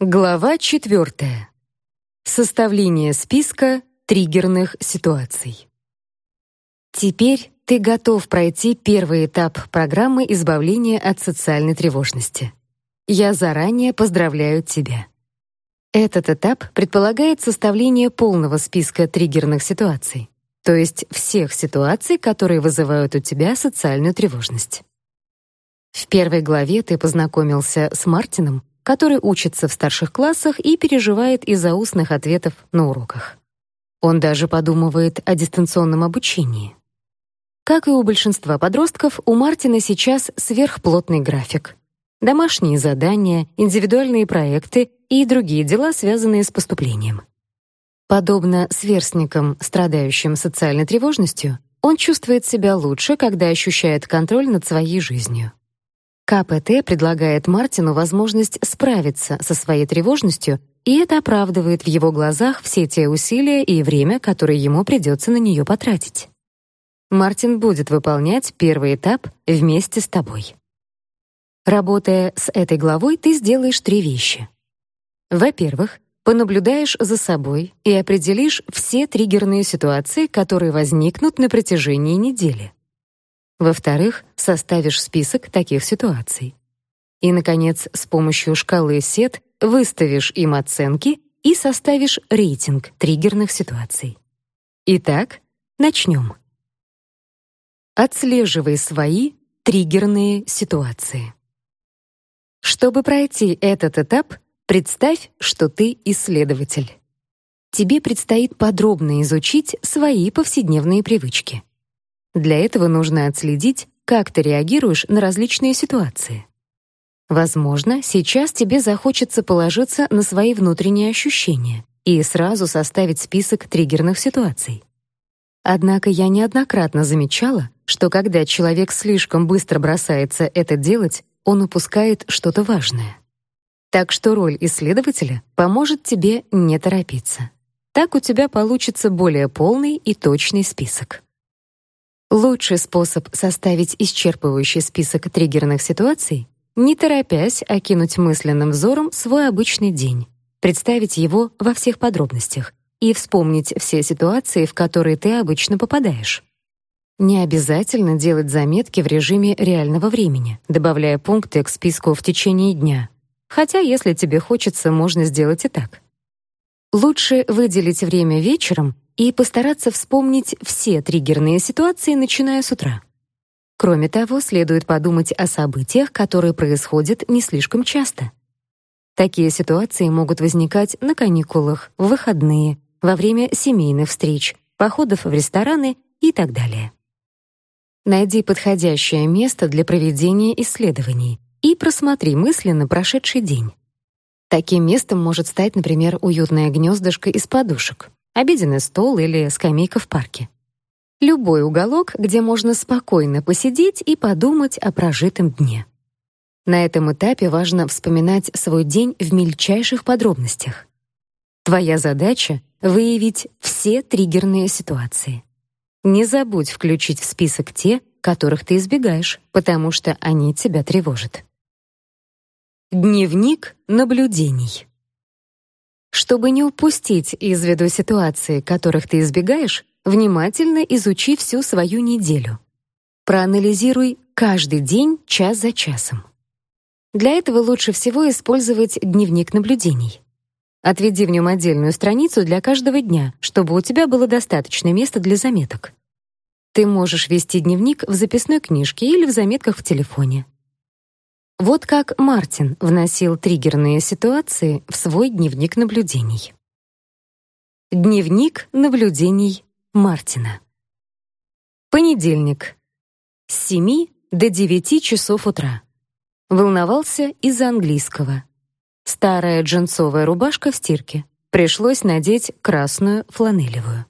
Глава четвертая. Составление списка триггерных ситуаций. Теперь ты готов пройти первый этап программы избавления от социальной тревожности. Я заранее поздравляю тебя. Этот этап предполагает составление полного списка триггерных ситуаций, то есть всех ситуаций, которые вызывают у тебя социальную тревожность. В первой главе ты познакомился с Мартином, который учится в старших классах и переживает из-за устных ответов на уроках. Он даже подумывает о дистанционном обучении. Как и у большинства подростков, у Мартина сейчас сверхплотный график. Домашние задания, индивидуальные проекты и другие дела, связанные с поступлением. Подобно сверстникам, страдающим социальной тревожностью, он чувствует себя лучше, когда ощущает контроль над своей жизнью. КПТ предлагает Мартину возможность справиться со своей тревожностью, и это оправдывает в его глазах все те усилия и время, которые ему придется на нее потратить. Мартин будет выполнять первый этап вместе с тобой. Работая с этой главой, ты сделаешь три вещи. Во-первых, понаблюдаешь за собой и определишь все триггерные ситуации, которые возникнут на протяжении недели. Во-вторых, составишь список таких ситуаций. И, наконец, с помощью шкалы SET выставишь им оценки и составишь рейтинг триггерных ситуаций. Итак, начнем. Отслеживай свои триггерные ситуации. Чтобы пройти этот этап, представь, что ты исследователь. Тебе предстоит подробно изучить свои повседневные привычки. Для этого нужно отследить, как ты реагируешь на различные ситуации. Возможно, сейчас тебе захочется положиться на свои внутренние ощущения и сразу составить список триггерных ситуаций. Однако я неоднократно замечала, что когда человек слишком быстро бросается это делать, он упускает что-то важное. Так что роль исследователя поможет тебе не торопиться. Так у тебя получится более полный и точный список. Лучший способ составить исчерпывающий список триггерных ситуаций — не торопясь окинуть мысленным взором свой обычный день, представить его во всех подробностях и вспомнить все ситуации, в которые ты обычно попадаешь. Не обязательно делать заметки в режиме реального времени, добавляя пункты к списку в течение дня. Хотя, если тебе хочется, можно сделать и так. Лучше выделить время вечером и постараться вспомнить все триггерные ситуации, начиная с утра. Кроме того, следует подумать о событиях, которые происходят не слишком часто. Такие ситуации могут возникать на каникулах, в выходные, во время семейных встреч, походов в рестораны и так далее. Найди подходящее место для проведения исследований и просмотри мысленно прошедший день. Таким местом может стать, например, уютное гнездышко из подушек обеденный стол или скамейка в парке. Любой уголок, где можно спокойно посидеть и подумать о прожитом дне. На этом этапе важно вспоминать свой день в мельчайших подробностях. Твоя задача — выявить все триггерные ситуации. Не забудь включить в список те, которых ты избегаешь, потому что они тебя тревожат. Дневник наблюдений. Чтобы не упустить из виду ситуации, которых ты избегаешь, внимательно изучи всю свою неделю. Проанализируй каждый день час за часом. Для этого лучше всего использовать дневник наблюдений. Отведи в нем отдельную страницу для каждого дня, чтобы у тебя было достаточно места для заметок. Ты можешь вести дневник в записной книжке или в заметках в телефоне. Вот как Мартин вносил триггерные ситуации в свой дневник наблюдений. Дневник наблюдений Мартина. Понедельник. С 7 до 9 часов утра. Волновался из-за английского. Старая джинсовая рубашка в стирке. Пришлось надеть красную фланелевую.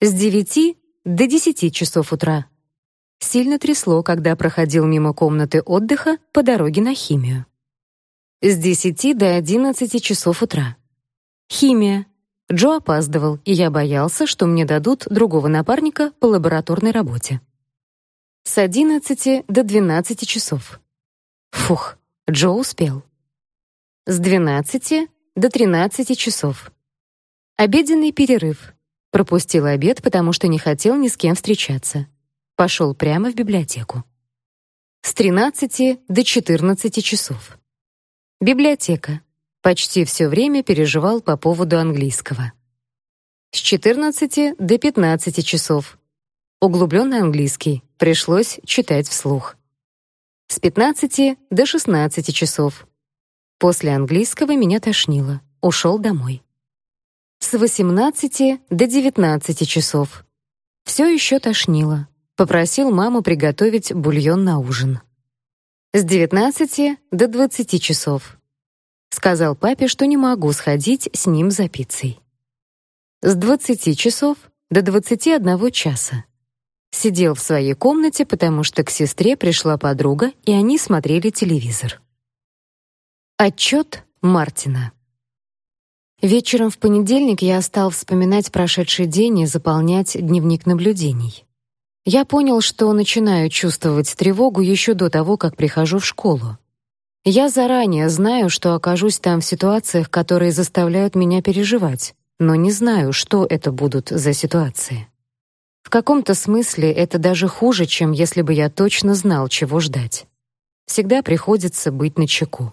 С 9 до 10 часов утра Сильно трясло, когда проходил мимо комнаты отдыха по дороге на химию. С 10 до 11 часов утра. Химия. Джо опаздывал, и я боялся, что мне дадут другого напарника по лабораторной работе. С 11 до 12 часов. Фух, Джо успел. С 12 до 13 часов. Обеденный перерыв. Пропустил обед, потому что не хотел ни с кем встречаться. Пошел прямо в библиотеку. С 13 до 14 часов. Библиотека. Почти все время переживал по поводу английского. С 14 до 15 часов. Углубленный английский. Пришлось читать вслух. С 15 до 16 часов. После английского меня тошнило. Ушел домой. С 18 до 19 часов. Все еще тошнило. Попросил маму приготовить бульон на ужин. С 19 до 20 часов. Сказал папе, что не могу сходить с ним за пиццей. С 20 часов до 21 часа. Сидел в своей комнате, потому что к сестре пришла подруга, и они смотрели телевизор. Отчет Мартина. Вечером в понедельник я стал вспоминать прошедший день и заполнять дневник наблюдений. Я понял, что начинаю чувствовать тревогу еще до того, как прихожу в школу. Я заранее знаю, что окажусь там в ситуациях, которые заставляют меня переживать, но не знаю, что это будут за ситуации. В каком-то смысле это даже хуже, чем если бы я точно знал, чего ждать. Всегда приходится быть начеку.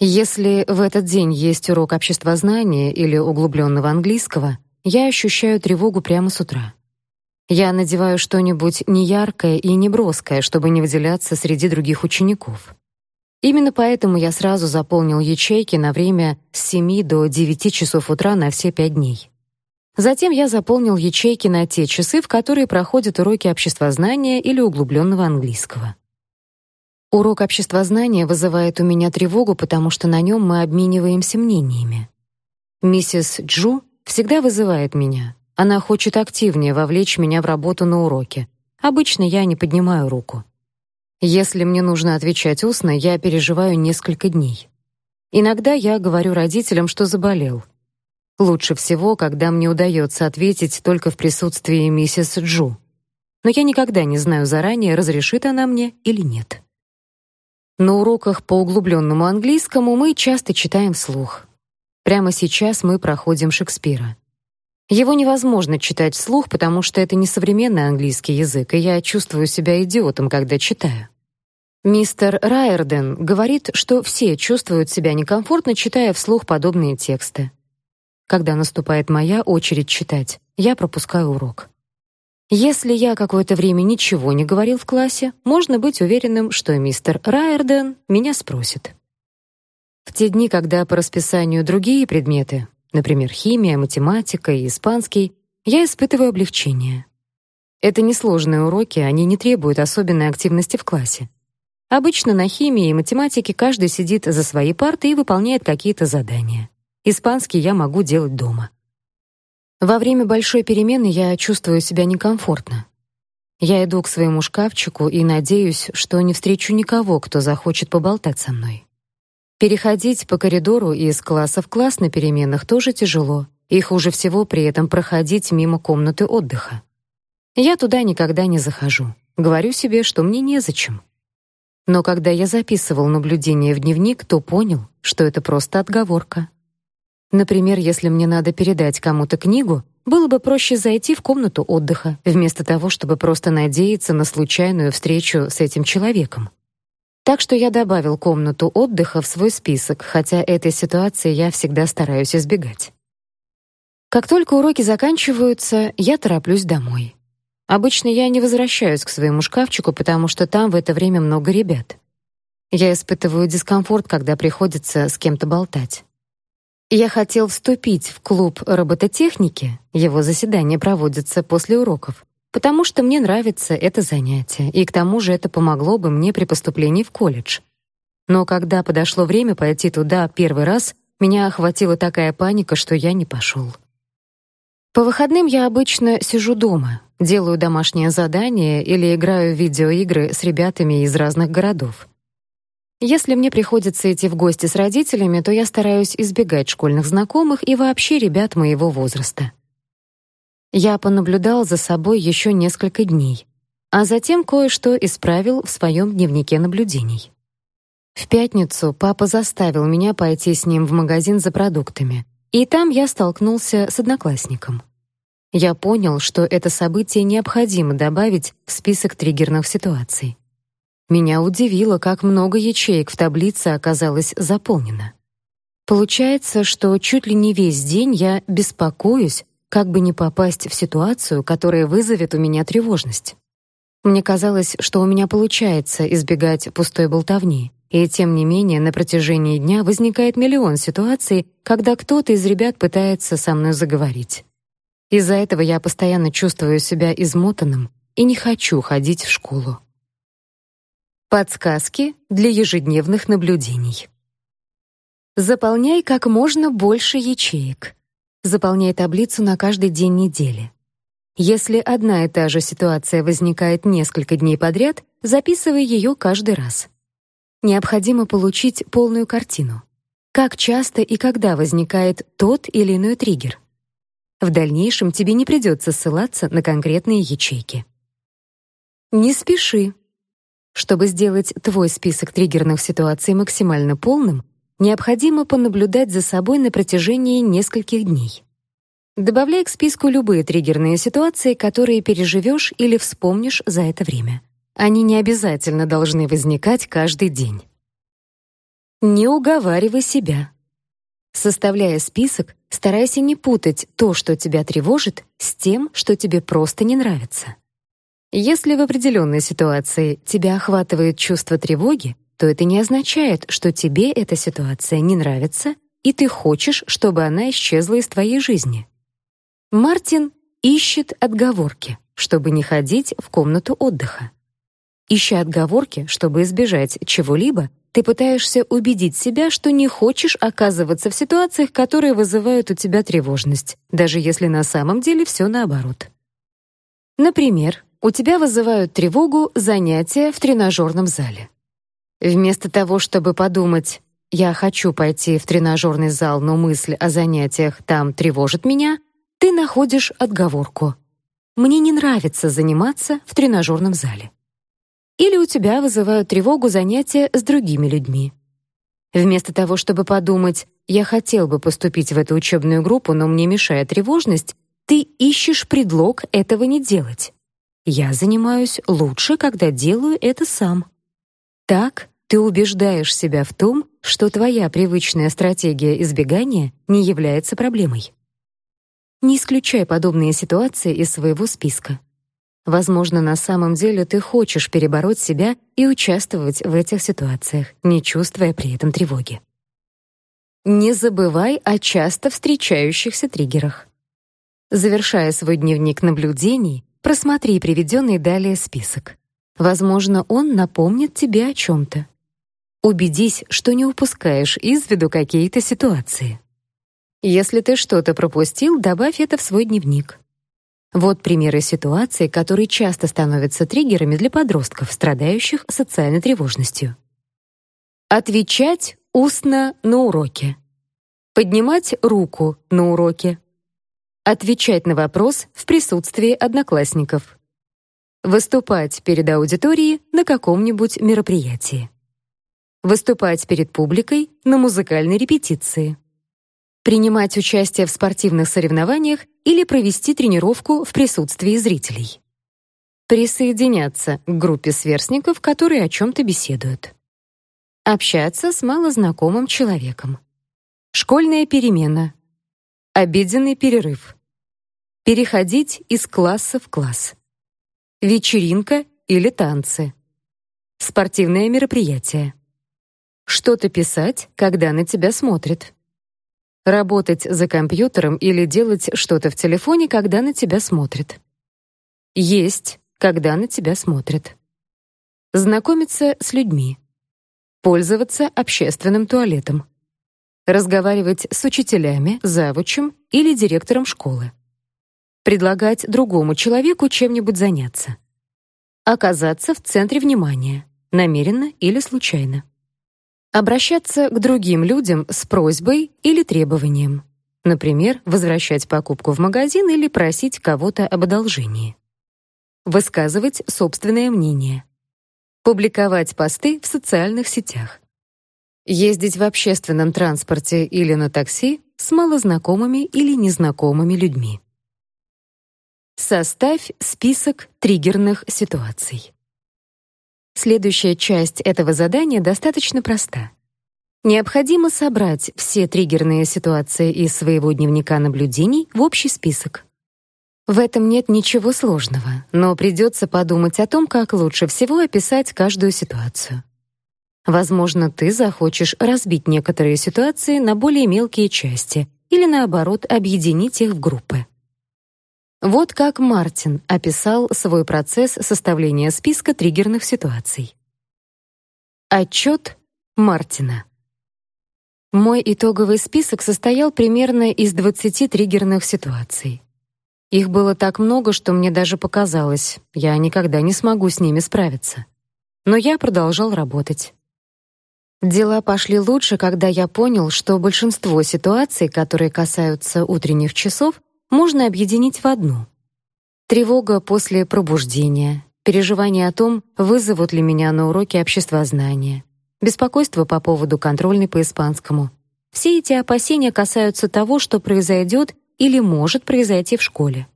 Если в этот день есть урок обществознания или углубленного английского, я ощущаю тревогу прямо с утра. Я надеваю что-нибудь неяркое и неброское, чтобы не выделяться среди других учеников. Именно поэтому я сразу заполнил ячейки на время с 7 до 9 часов утра на все пять дней. Затем я заполнил ячейки на те часы, в которые проходят уроки обществознания или углубленного английского. Урок обществознания вызывает у меня тревогу, потому что на нем мы обмениваемся мнениями. Миссис Джу всегда вызывает меня. Она хочет активнее вовлечь меня в работу на уроке. Обычно я не поднимаю руку. Если мне нужно отвечать устно, я переживаю несколько дней. Иногда я говорю родителям, что заболел, Лучше всего, когда мне удается ответить только в присутствии миссис Джу. Но я никогда не знаю заранее, разрешит она мне или нет. На уроках по углубленному английскому мы часто читаем вслух. Прямо сейчас мы проходим Шекспира. Его невозможно читать вслух, потому что это не современный английский язык, и я чувствую себя идиотом, когда читаю. Мистер Райерден говорит, что все чувствуют себя некомфортно, читая вслух подобные тексты. Когда наступает моя очередь читать, я пропускаю урок. Если я какое-то время ничего не говорил в классе, можно быть уверенным, что мистер Райерден меня спросит. В те дни, когда по расписанию другие предметы, например, химия, математика и испанский, я испытываю облегчение. Это несложные уроки, они не требуют особенной активности в классе. Обычно на химии и математике каждый сидит за своей партой и выполняет какие-то задания. Испанский я могу делать дома. Во время большой перемены я чувствую себя некомфортно. Я иду к своему шкафчику и надеюсь, что не встречу никого, кто захочет поболтать со мной. Переходить по коридору из класса в класс на переменах тоже тяжело, и хуже всего при этом проходить мимо комнаты отдыха. Я туда никогда не захожу. Говорю себе, что мне незачем. Но когда я записывал наблюдения в дневник, то понял, что это просто отговорка. Например, если мне надо передать кому-то книгу, было бы проще зайти в комнату отдыха, вместо того, чтобы просто надеяться на случайную встречу с этим человеком. Так что я добавил комнату отдыха в свой список, хотя этой ситуации я всегда стараюсь избегать. Как только уроки заканчиваются, я тороплюсь домой. Обычно я не возвращаюсь к своему шкафчику, потому что там в это время много ребят. Я испытываю дискомфорт, когда приходится с кем-то болтать. Я хотел вступить в клуб робототехники, его заседания проводятся после уроков, потому что мне нравится это занятие, и к тому же это помогло бы мне при поступлении в колледж. Но когда подошло время пойти туда первый раз, меня охватила такая паника, что я не пошел. По выходным я обычно сижу дома, делаю домашние задания или играю в видеоигры с ребятами из разных городов. Если мне приходится идти в гости с родителями, то я стараюсь избегать школьных знакомых и вообще ребят моего возраста. Я понаблюдал за собой еще несколько дней, а затем кое-что исправил в своем дневнике наблюдений. В пятницу папа заставил меня пойти с ним в магазин за продуктами, и там я столкнулся с одноклассником. Я понял, что это событие необходимо добавить в список триггерных ситуаций. Меня удивило, как много ячеек в таблице оказалось заполнено. Получается, что чуть ли не весь день я беспокоюсь, как бы не попасть в ситуацию, которая вызовет у меня тревожность. Мне казалось, что у меня получается избегать пустой болтовни, и тем не менее на протяжении дня возникает миллион ситуаций, когда кто-то из ребят пытается со мной заговорить. Из-за этого я постоянно чувствую себя измотанным и не хочу ходить в школу. Подсказки для ежедневных наблюдений. Заполняй как можно больше ячеек. Заполняй таблицу на каждый день недели. Если одна и та же ситуация возникает несколько дней подряд, записывай ее каждый раз. Необходимо получить полную картину. Как часто и когда возникает тот или иной триггер. В дальнейшем тебе не придется ссылаться на конкретные ячейки. Не спеши. Чтобы сделать твой список триггерных ситуаций максимально полным, необходимо понаблюдать за собой на протяжении нескольких дней. Добавляй к списку любые триггерные ситуации, которые переживешь или вспомнишь за это время. Они не обязательно должны возникать каждый день. Не уговаривай себя. Составляя список, старайся не путать то, что тебя тревожит, с тем, что тебе просто не нравится. Если в определенной ситуации тебя охватывает чувство тревоги, то это не означает, что тебе эта ситуация не нравится, и ты хочешь, чтобы она исчезла из твоей жизни. Мартин ищет отговорки, чтобы не ходить в комнату отдыха. Ища отговорки, чтобы избежать чего-либо, ты пытаешься убедить себя, что не хочешь оказываться в ситуациях, которые вызывают у тебя тревожность, даже если на самом деле все наоборот. Например, у тебя вызывают тревогу занятия в тренажерном зале. Вместо того, чтобы подумать: "Я хочу пойти в тренажерный зал, но мысль о занятиях там тревожит меня", ты находишь отговорку: "Мне не нравится заниматься в тренажерном зале". Или у тебя вызывают тревогу занятия с другими людьми. Вместо того, чтобы подумать: "Я хотел бы поступить в эту учебную группу, но мне мешает тревожность", ты ищешь предлог этого не делать. Я занимаюсь лучше, когда делаю это сам. Так ты убеждаешь себя в том, что твоя привычная стратегия избегания не является проблемой. Не исключай подобные ситуации из своего списка. Возможно, на самом деле ты хочешь перебороть себя и участвовать в этих ситуациях, не чувствуя при этом тревоги. Не забывай о часто встречающихся триггерах. Завершая свой дневник наблюдений, Просмотри приведенный далее список. Возможно, он напомнит тебе о чем то Убедись, что не упускаешь из виду какие-то ситуации. Если ты что-то пропустил, добавь это в свой дневник. Вот примеры ситуаций, которые часто становятся триггерами для подростков, страдающих социальной тревожностью. Отвечать устно на уроке. Поднимать руку на уроке. Отвечать на вопрос в присутствии одноклассников. Выступать перед аудиторией на каком-нибудь мероприятии. Выступать перед публикой на музыкальной репетиции. Принимать участие в спортивных соревнованиях или провести тренировку в присутствии зрителей. Присоединяться к группе сверстников, которые о чем то беседуют. Общаться с малознакомым человеком. Школьная перемена, Обеденный перерыв. Переходить из класса в класс. Вечеринка или танцы. Спортивное мероприятие. Что-то писать, когда на тебя смотрят. Работать за компьютером или делать что-то в телефоне, когда на тебя смотрят. Есть, когда на тебя смотрят. Знакомиться с людьми. Пользоваться общественным туалетом разговаривать с учителями, завучем или директором школы. Предлагать другому человеку чем-нибудь заняться. Оказаться в центре внимания, намеренно или случайно. Обращаться к другим людям с просьбой или требованием. Например, возвращать покупку в магазин или просить кого-то об одолжении. Высказывать собственное мнение. Публиковать посты в социальных сетях Ездить в общественном транспорте или на такси с малознакомыми или незнакомыми людьми. Составь список триггерных ситуаций. Следующая часть этого задания достаточно проста. Необходимо собрать все триггерные ситуации из своего дневника наблюдений в общий список. В этом нет ничего сложного, но придется подумать о том, как лучше всего описать каждую ситуацию. Возможно, ты захочешь разбить некоторые ситуации на более мелкие части или наоборот объединить их в группы. Вот как Мартин описал свой процесс составления списка триггерных ситуаций. Отчет Мартина. Мой итоговый список состоял примерно из 20 триггерных ситуаций. Их было так много, что мне даже показалось, я никогда не смогу с ними справиться. Но я продолжал работать. Дела пошли лучше, когда я понял, что большинство ситуаций, которые касаются утренних часов, можно объединить в одну. Тревога после пробуждения, переживание о том, вызовут ли меня на уроке обществознания, беспокойство по поводу контрольной по испанскому. Все эти опасения касаются того, что произойдет или может произойти в школе.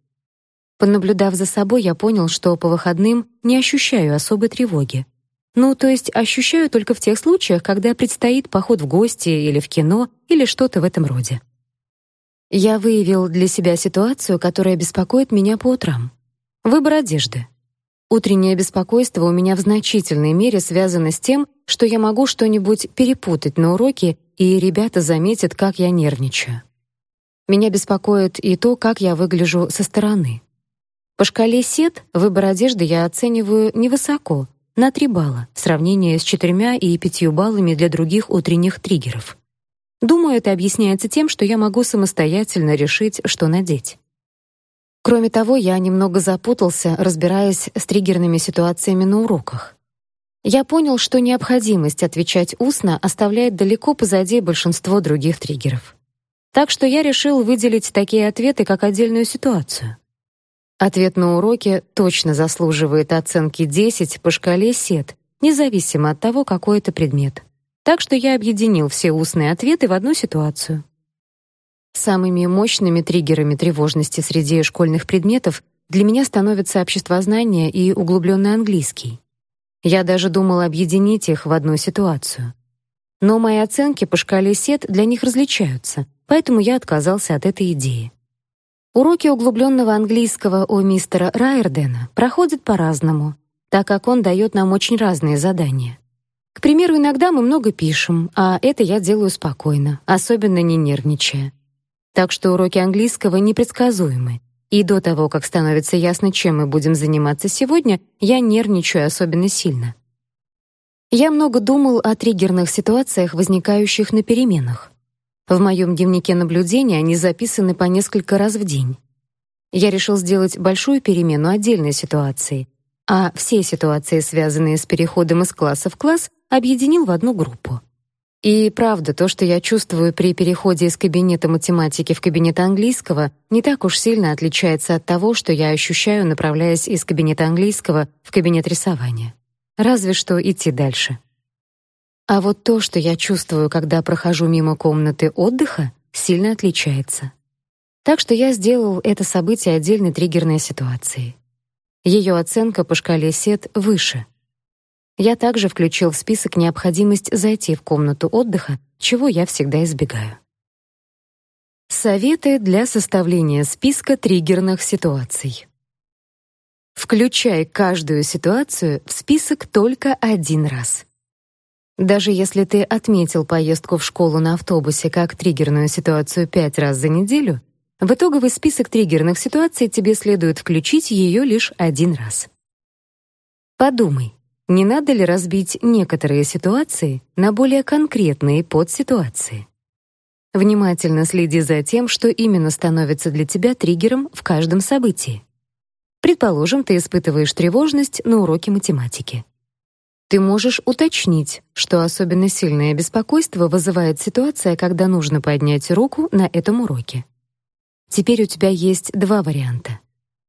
Понаблюдав за собой, я понял, что по выходным не ощущаю особой тревоги. Ну, то есть ощущаю только в тех случаях, когда предстоит поход в гости или в кино или что-то в этом роде. Я выявил для себя ситуацию, которая беспокоит меня по утрам. Выбор одежды. Утреннее беспокойство у меня в значительной мере связано с тем, что я могу что-нибудь перепутать на уроке, и ребята заметят, как я нервничаю. Меня беспокоит и то, как я выгляжу со стороны. По шкале СЕТ выбор одежды я оцениваю невысоко, на 3 балла, в сравнении с 4 и 5 баллами для других утренних триггеров. Думаю, это объясняется тем, что я могу самостоятельно решить, что надеть. Кроме того, я немного запутался, разбираясь с триггерными ситуациями на уроках. Я понял, что необходимость отвечать устно оставляет далеко позади большинство других триггеров. Так что я решил выделить такие ответы как отдельную ситуацию. Ответ на уроке точно заслуживает оценки 10 по шкале СЕТ, независимо от того, какой это предмет. Так что я объединил все устные ответы в одну ситуацию. Самыми мощными триггерами тревожности среди школьных предметов для меня становятся обществознание и углубленный английский. Я даже думал объединить их в одну ситуацию. Но мои оценки по шкале СЕТ для них различаются — поэтому я отказался от этой идеи. Уроки углубленного английского у мистера Райердена проходят по-разному, так как он дает нам очень разные задания. К примеру, иногда мы много пишем, а это я делаю спокойно, особенно не нервничая. Так что уроки английского непредсказуемы. И до того, как становится ясно, чем мы будем заниматься сегодня, я нервничаю особенно сильно. Я много думал о триггерных ситуациях, возникающих на переменах. В моем дневнике наблюдения они записаны по несколько раз в день. Я решил сделать большую перемену отдельной ситуации, а все ситуации, связанные с переходом из класса в класс, объединил в одну группу. И правда, то, что я чувствую при переходе из кабинета математики в кабинет английского, не так уж сильно отличается от того, что я ощущаю, направляясь из кабинета английского в кабинет рисования. Разве что идти дальше. А вот то, что я чувствую, когда прохожу мимо комнаты отдыха, сильно отличается. Так что я сделал это событие отдельной триггерной ситуацией. Ее оценка по шкале СЕТ выше. Я также включил в список необходимость зайти в комнату отдыха, чего я всегда избегаю. Советы для составления списка триггерных ситуаций. Включай каждую ситуацию в список только один раз. Даже если ты отметил поездку в школу на автобусе как триггерную ситуацию пять раз за неделю, в итоговый список триггерных ситуаций тебе следует включить ее лишь один раз. Подумай, не надо ли разбить некоторые ситуации на более конкретные подситуации? Внимательно следи за тем, что именно становится для тебя триггером в каждом событии. Предположим, ты испытываешь тревожность на уроке математики. Ты можешь уточнить, что особенно сильное беспокойство вызывает ситуация, когда нужно поднять руку на этом уроке. Теперь у тебя есть два варианта.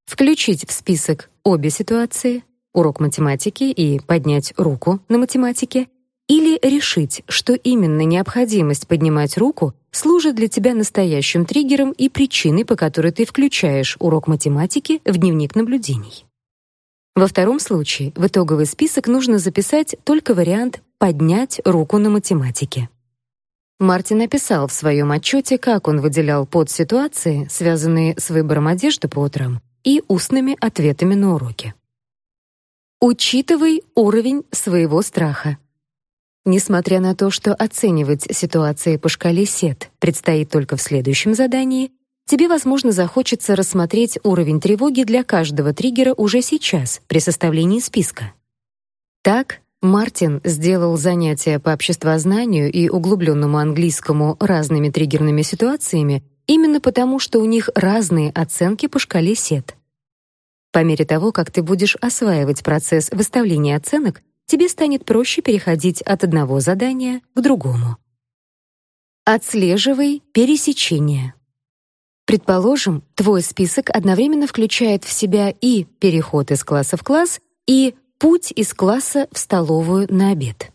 Включить в список обе ситуации, урок математики и поднять руку на математике, или решить, что именно необходимость поднимать руку служит для тебя настоящим триггером и причиной, по которой ты включаешь урок математики в дневник наблюдений. Во втором случае в итоговый список нужно записать только вариант «поднять руку на математике». Мартин описал в своем отчете, как он выделял подситуации, связанные с выбором одежды по утрам и устными ответами на уроки. Учитывай уровень своего страха. Несмотря на то, что оценивать ситуации по шкале СЕТ предстоит только в следующем задании, тебе, возможно, захочется рассмотреть уровень тревоги для каждого триггера уже сейчас, при составлении списка. Так, Мартин сделал занятия по обществознанию и углубленному английскому разными триггерными ситуациями именно потому, что у них разные оценки по шкале СЕТ. По мере того, как ты будешь осваивать процесс выставления оценок, тебе станет проще переходить от одного задания к другому. Отслеживай пересечения. Предположим, твой список одновременно включает в себя и переход из класса в класс, и путь из класса в столовую на обед.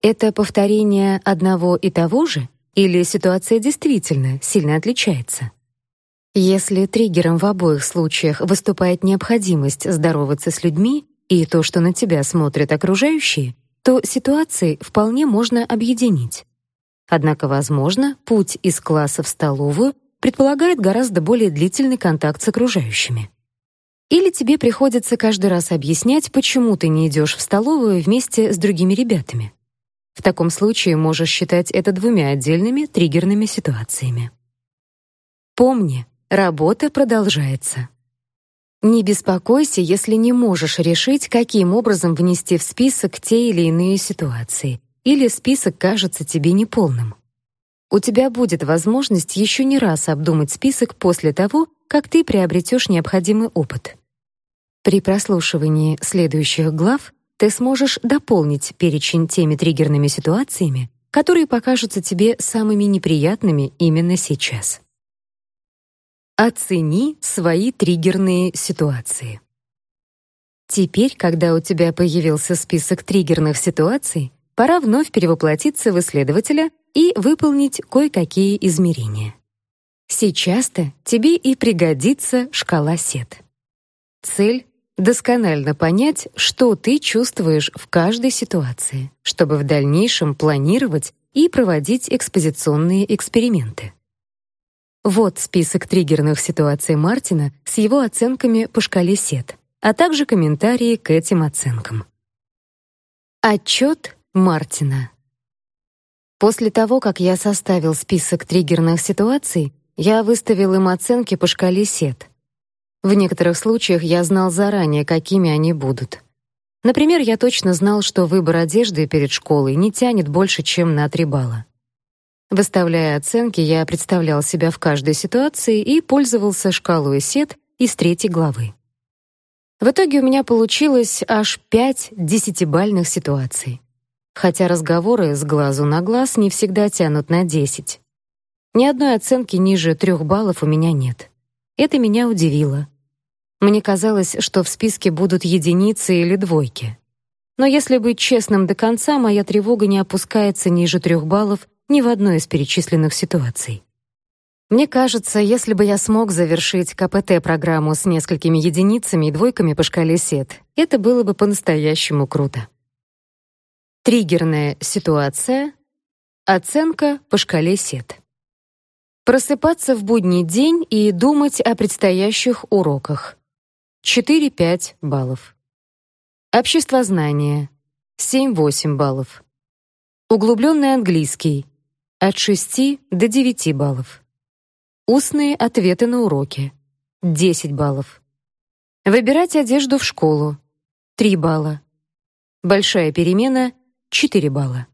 Это повторение одного и того же или ситуация действительно сильно отличается? Если триггером в обоих случаях выступает необходимость здороваться с людьми, и то, что на тебя смотрят окружающие, то ситуации вполне можно объединить. Однако, возможно, путь из класса в столовую предполагает гораздо более длительный контакт с окружающими. Или тебе приходится каждый раз объяснять, почему ты не идешь в столовую вместе с другими ребятами. В таком случае можешь считать это двумя отдельными триггерными ситуациями. Помни, работа продолжается. Не беспокойся, если не можешь решить, каким образом внести в список те или иные ситуации, или список кажется тебе неполным. У тебя будет возможность еще не раз обдумать список после того, как ты приобретешь необходимый опыт. При прослушивании следующих глав ты сможешь дополнить перечень теми триггерными ситуациями, которые покажутся тебе самыми неприятными именно сейчас. Оцени свои триггерные ситуации. Теперь, когда у тебя появился список триггерных ситуаций, пора вновь перевоплотиться в исследователя и выполнить кое-какие измерения. Сейчас-то тебе и пригодится шкала СЕТ. Цель — досконально понять, что ты чувствуешь в каждой ситуации, чтобы в дальнейшем планировать и проводить экспозиционные эксперименты. Вот список триггерных ситуаций Мартина с его оценками по шкале СЕТ, а также комментарии к этим оценкам. Отчет Мартина. После того, как я составил список триггерных ситуаций, я выставил им оценки по шкале СЕТ. В некоторых случаях я знал заранее, какими они будут. Например, я точно знал, что выбор одежды перед школой не тянет больше, чем на 3 балла. Выставляя оценки, я представлял себя в каждой ситуации и пользовался шкалой СЕТ из третьей главы. В итоге у меня получилось аж пять десятибальных ситуаций. Хотя разговоры с глазу на глаз не всегда тянут на 10. Ни одной оценки ниже трех баллов у меня нет. Это меня удивило. Мне казалось, что в списке будут единицы или двойки. Но если быть честным до конца, моя тревога не опускается ниже трех баллов ни в одной из перечисленных ситуаций. Мне кажется, если бы я смог завершить КПТ-программу с несколькими единицами и двойками по шкале СЕТ, это было бы по-настоящему круто. Триггерная ситуация. Оценка по шкале СЕТ. Просыпаться в будний день и думать о предстоящих уроках. 4-5 баллов. Обществознание. 7-8 баллов. Углубленный английский от 6 до 9 баллов. Устные ответы на уроки 10 баллов. Выбирать одежду в школу 3 балла. Большая перемена 4 балла.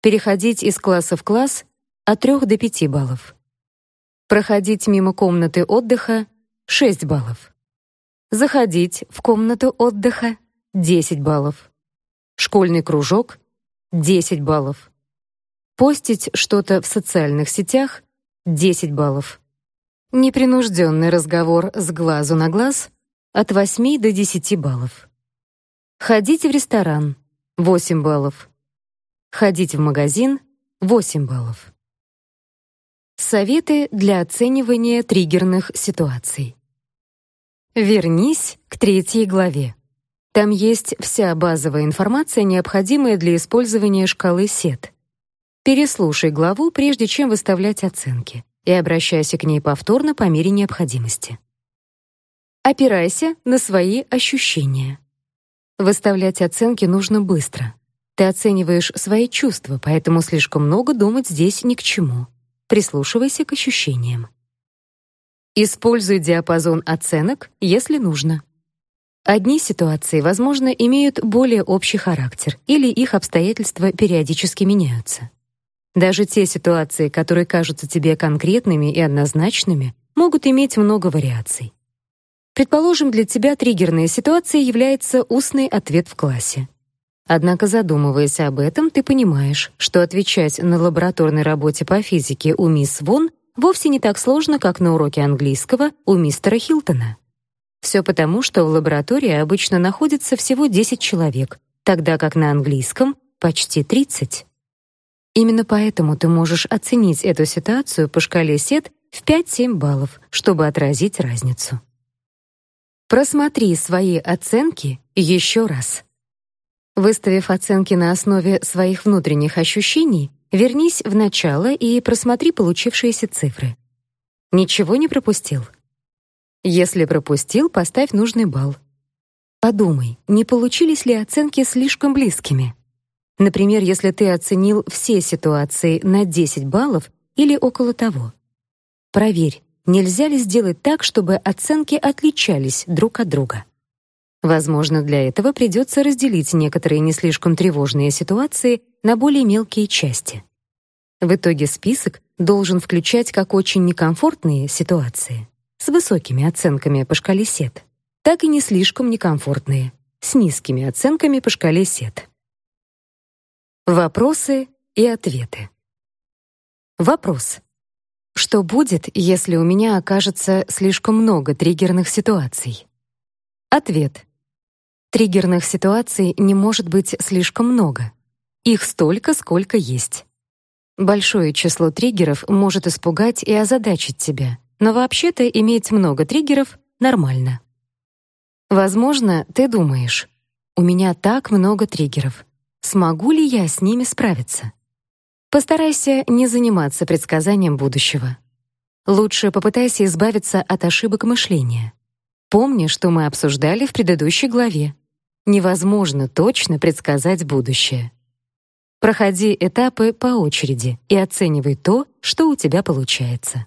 Переходить из класса в класс от 3 до 5 баллов. Проходить мимо комнаты отдыха 6 баллов. Заходить в комнату отдыха 10 баллов. Школьный кружок 10 баллов. Постить что-то в социальных сетях — 10 баллов. Непринужденный разговор с глазу на глаз — от 8 до 10 баллов. Ходить в ресторан — 8 баллов. Ходить в магазин — 8 баллов. Советы для оценивания триггерных ситуаций. Вернись к третьей главе. Там есть вся базовая информация, необходимая для использования шкалы СЕТ. Переслушай главу, прежде чем выставлять оценки, и обращайся к ней повторно по мере необходимости. Опирайся на свои ощущения. Выставлять оценки нужно быстро. Ты оцениваешь свои чувства, поэтому слишком много думать здесь ни к чему. Прислушивайся к ощущениям. Используй диапазон оценок, если нужно. Одни ситуации, возможно, имеют более общий характер или их обстоятельства периодически меняются. Даже те ситуации, которые кажутся тебе конкретными и однозначными, могут иметь много вариаций. Предположим, для тебя триггерной ситуацией является устный ответ в классе. Однако, задумываясь об этом, ты понимаешь, что отвечать на лабораторной работе по физике у мисс Вон вовсе не так сложно, как на уроке английского у мистера Хилтона. Все потому, что в лаборатории обычно находится всего 10 человек, тогда как на английском почти 30. Именно поэтому ты можешь оценить эту ситуацию по шкале СЕТ в 5-7 баллов, чтобы отразить разницу. Просмотри свои оценки еще раз. Выставив оценки на основе своих внутренних ощущений, вернись в начало и просмотри получившиеся цифры. Ничего не пропустил? Если пропустил, поставь нужный балл. Подумай, не получились ли оценки слишком близкими? Например, если ты оценил все ситуации на 10 баллов или около того. Проверь, нельзя ли сделать так, чтобы оценки отличались друг от друга. Возможно, для этого придется разделить некоторые не слишком тревожные ситуации на более мелкие части. В итоге список должен включать как очень некомфортные ситуации, с высокими оценками по шкале СЕТ, так и не слишком некомфортные, с низкими оценками по шкале СЕТ. Вопросы и ответы. Вопрос. Что будет, если у меня окажется слишком много триггерных ситуаций? Ответ. Триггерных ситуаций не может быть слишком много. Их столько, сколько есть. Большое число триггеров может испугать и озадачить тебя, но вообще-то иметь много триггеров нормально. Возможно, ты думаешь: "У меня так много триггеров. Смогу ли я с ними справиться?" Постарайся не заниматься предсказанием будущего. Лучше попытайся избавиться от ошибок мышления. Помни, что мы обсуждали в предыдущей главе. Невозможно точно предсказать будущее. Проходи этапы по очереди и оценивай то, что у тебя получается.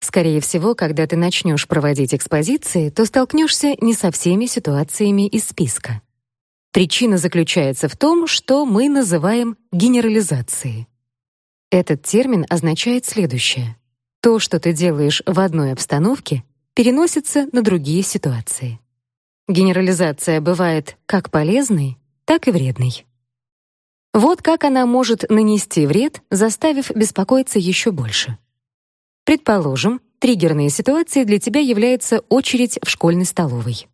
Скорее всего, когда ты начнешь проводить экспозиции, то столкнешься не со всеми ситуациями из списка. Причина заключается в том, что мы называем генерализацией. Этот термин означает следующее: то, что ты делаешь в одной обстановке, переносится на другие ситуации. Генерализация бывает как полезной, так и вредной. Вот как она может нанести вред, заставив беспокоиться еще больше. Предположим, триггерной ситуацией для тебя является очередь в школьной столовой.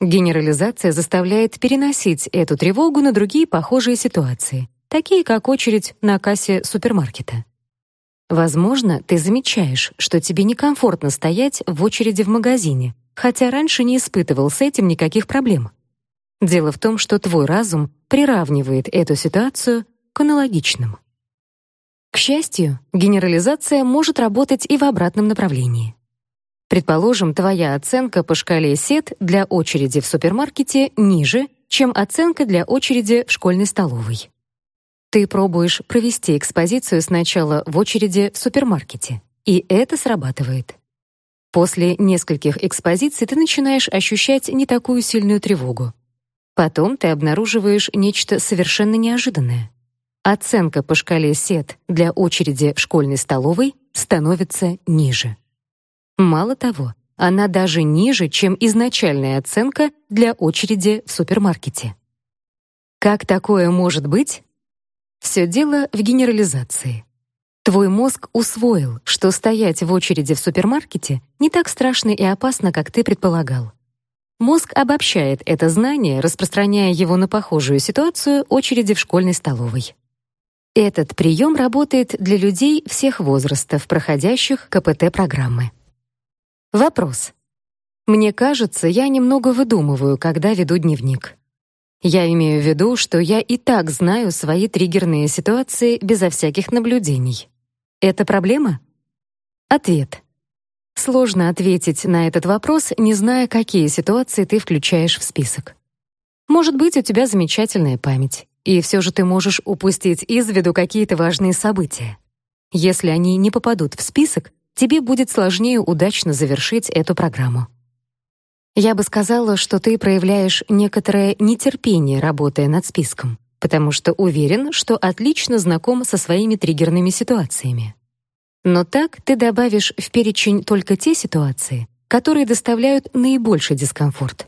Генерализация заставляет переносить эту тревогу на другие похожие ситуации, такие как очередь на кассе супермаркета. Возможно, ты замечаешь, что тебе некомфортно стоять в очереди в магазине, хотя раньше не испытывал с этим никаких проблем. Дело в том, что твой разум приравнивает эту ситуацию к аналогичным. К счастью, генерализация может работать и в обратном направлении. Предположим, твоя оценка по шкале СЕТ для очереди в супермаркете ниже, чем оценка для очереди в школьной столовой. Ты пробуешь провести экспозицию сначала в очереди в супермаркете, и это срабатывает. После нескольких экспозиций ты начинаешь ощущать не такую сильную тревогу. Потом ты обнаруживаешь нечто совершенно неожиданное. Оценка по шкале СЕТ для очереди в школьной столовой становится ниже. Мало того, она даже ниже, чем изначальная оценка для очереди в супермаркете. Как такое может быть? Все дело в генерализации. Твой мозг усвоил, что стоять в очереди в супермаркете не так страшно и опасно, как ты предполагал. Мозг обобщает это знание, распространяя его на похожую ситуацию очереди в школьной столовой. Этот прием работает для людей всех возрастов, проходящих КПТ-программы. Вопрос. Мне кажется, я немного выдумываю, когда веду дневник. Я имею в виду, что я и так знаю свои триггерные ситуации безо всяких наблюдений. Это проблема? Ответ. Сложно ответить на этот вопрос, не зная, какие ситуации ты включаешь в список. Может быть, у тебя замечательная память, и все же ты можешь упустить из виду какие-то важные события. Если они не попадут в список, тебе будет сложнее удачно завершить эту программу. Я бы сказала, что ты проявляешь некоторое нетерпение, работая над списком, потому что уверен, что отлично знаком со своими триггерными ситуациями. Но так ты добавишь в перечень только те ситуации, которые доставляют наибольший дискомфорт.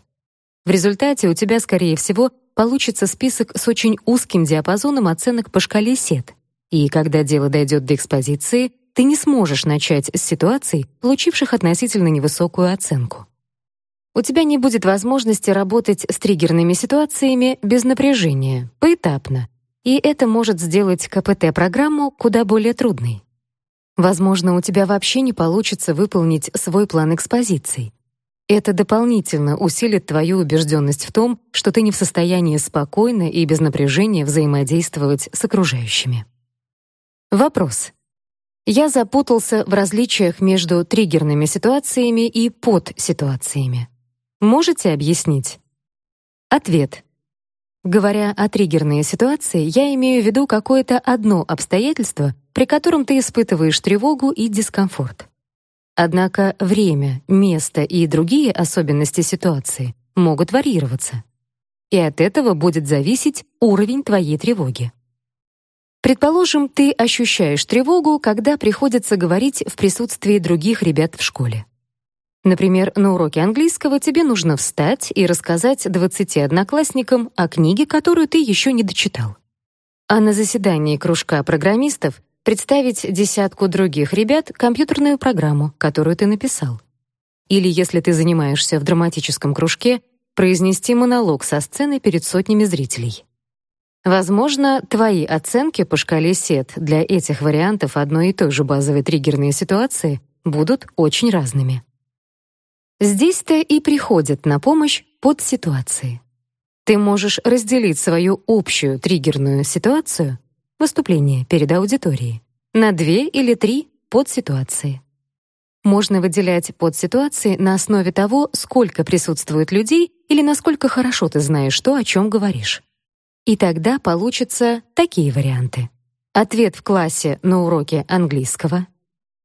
В результате у тебя, скорее всего, получится список с очень узким диапазоном оценок по шкале СЕТ. И когда дело дойдет до экспозиции, ты не сможешь начать с ситуаций, получивших относительно невысокую оценку. У тебя не будет возможности работать с триггерными ситуациями без напряжения, поэтапно, и это может сделать КПТ-программу куда более трудной. Возможно, у тебя вообще не получится выполнить свой план экспозиций. Это дополнительно усилит твою убежденность в том, что ты не в состоянии спокойно и без напряжения взаимодействовать с окружающими. Вопрос. Я запутался в различиях между триггерными ситуациями и подситуациями. Можете объяснить? Ответ. Говоря о триггерной ситуации, я имею в виду какое-то одно обстоятельство, при котором ты испытываешь тревогу и дискомфорт. Однако время, место и другие особенности ситуации могут варьироваться. И от этого будет зависеть уровень твоей тревоги. Предположим, ты ощущаешь тревогу, когда приходится говорить в присутствии других ребят в школе. Например, на уроке английского тебе нужно встать и рассказать 20 одноклассникам о книге, которую ты еще не дочитал. А на заседании кружка программистов представить десятку других ребят компьютерную программу, которую ты написал. Или если ты занимаешься в драматическом кружке, произнести монолог со сцены перед сотнями зрителей. Возможно, твои оценки по шкале СЕТ для этих вариантов одной и той же базовой триггерной ситуации будут очень разными. Здесь-то и приходит на помощь подситуации. Ты можешь разделить свою общую триггерную ситуацию выступление перед аудиторией на две или три подситуации. Можно выделять подситуации на основе того, сколько присутствует людей или насколько хорошо ты знаешь то, о чем говоришь. И тогда получатся такие варианты. Ответ в классе на уроке английского,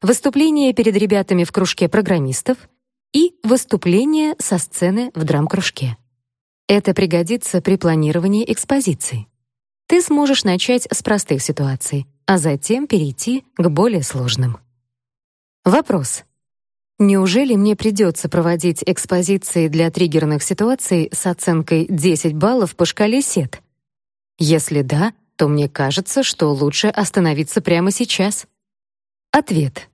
выступление перед ребятами в кружке программистов — и выступление со сцены в драм-кружке. Это пригодится при планировании экспозиции. Ты сможешь начать с простых ситуаций, а затем перейти к более сложным. Вопрос. Неужели мне придется проводить экспозиции для триггерных ситуаций с оценкой 10 баллов по шкале СЕТ? Если да, то мне кажется, что лучше остановиться прямо сейчас. Ответ.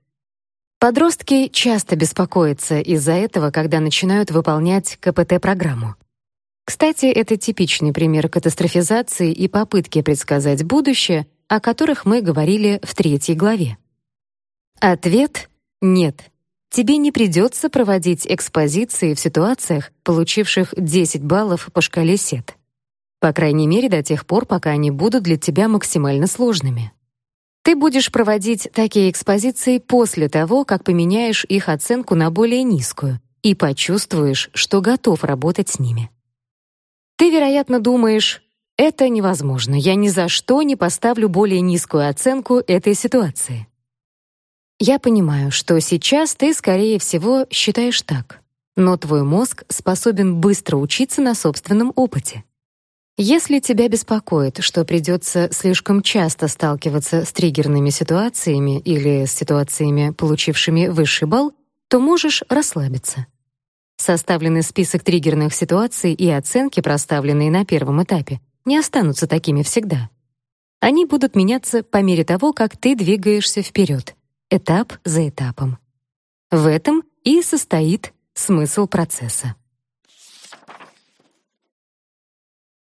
Подростки часто беспокоятся из-за этого, когда начинают выполнять КПТ-программу. Кстати, это типичный пример катастрофизации и попытки предсказать будущее, о которых мы говорили в третьей главе. Ответ — нет. Тебе не придется проводить экспозиции в ситуациях, получивших 10 баллов по шкале СЕТ. По крайней мере, до тех пор, пока они будут для тебя максимально сложными. Ты будешь проводить такие экспозиции после того, как поменяешь их оценку на более низкую и почувствуешь, что готов работать с ними. Ты, вероятно, думаешь, это невозможно, я ни за что не поставлю более низкую оценку этой ситуации. Я понимаю, что сейчас ты, скорее всего, считаешь так, но твой мозг способен быстро учиться на собственном опыте. Если тебя беспокоит, что придется слишком часто сталкиваться с триггерными ситуациями или с ситуациями, получившими высший балл, то можешь расслабиться. Составленный список триггерных ситуаций и оценки, проставленные на первом этапе, не останутся такими всегда. Они будут меняться по мере того, как ты двигаешься вперед, этап за этапом. В этом и состоит смысл процесса.